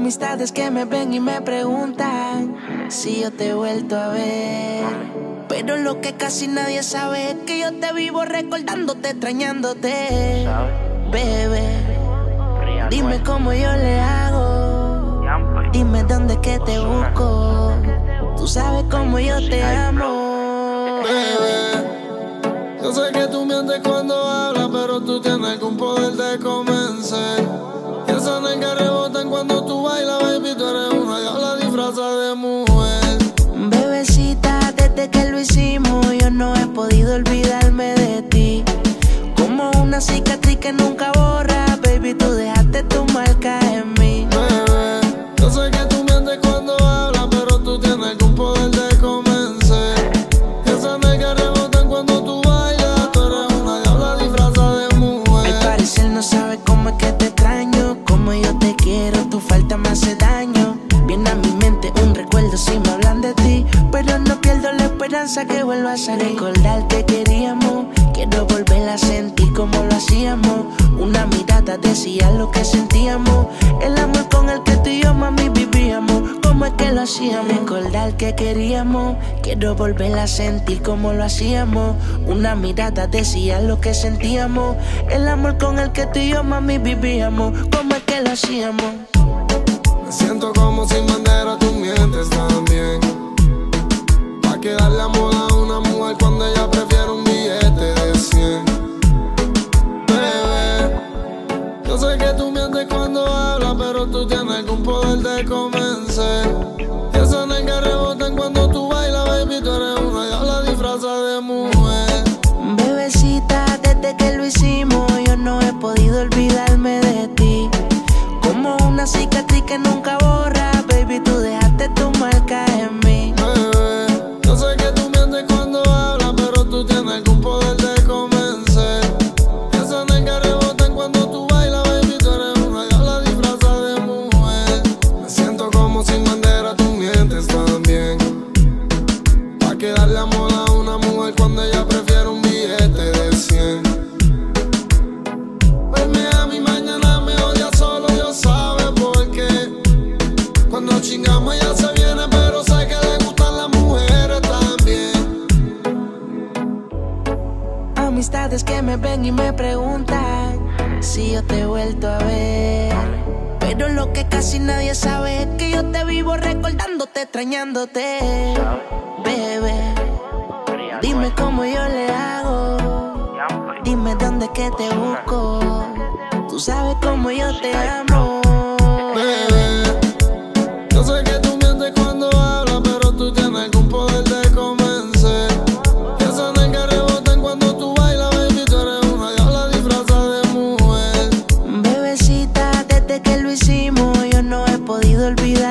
Amistades que me ven y me preguntan si yo te he vuelto a ver. Pero lo que casi nadie sabe es que yo te vivo recordándote, extrañándote. Bebé, dime cómo yo le hago. Dime dónde que te busco. Tú sabes cómo yo te amo. Desde que lo hicimos, yo no he podido olvidarme de ti. Como una cicatriz que nunca borra, baby, tú dejaste tu marca en mí. Bebé, yo sé que tú mientes cuando hablas, pero tú tienes algún poder de convencer. Y esa nega rebotan cuando tú bailas, tú eres una diabla disfrazada de Al mujer. parecer no sabes cómo es que te extraño, como yo te esperanza que vuelvas a recordar que queríamos. Quiero volver a sentir como lo hacíamos. Una mirada decía lo que sentíamos. El amor con el que tú y yo, mami, vivíamos. Como es que lo hacíamos. Recordar que queríamos. Quiero volver a sentir como lo hacíamos. Una mirada decía lo que sentíamos. El amor con el que tú y yo, mami, vivíamos. Como es que lo hacíamos. Me siento como sin bandera, tú mientes también. Poder Amistades que me ven y me preguntan si yo te he vuelto a ver. Pero lo que casi nadie sabe es que yo te vivo recordándote, extrañándote. Bebé, dime cómo yo le hago. Dime dónde que te busco. Tú sabes cómo yo te amo. olvidar.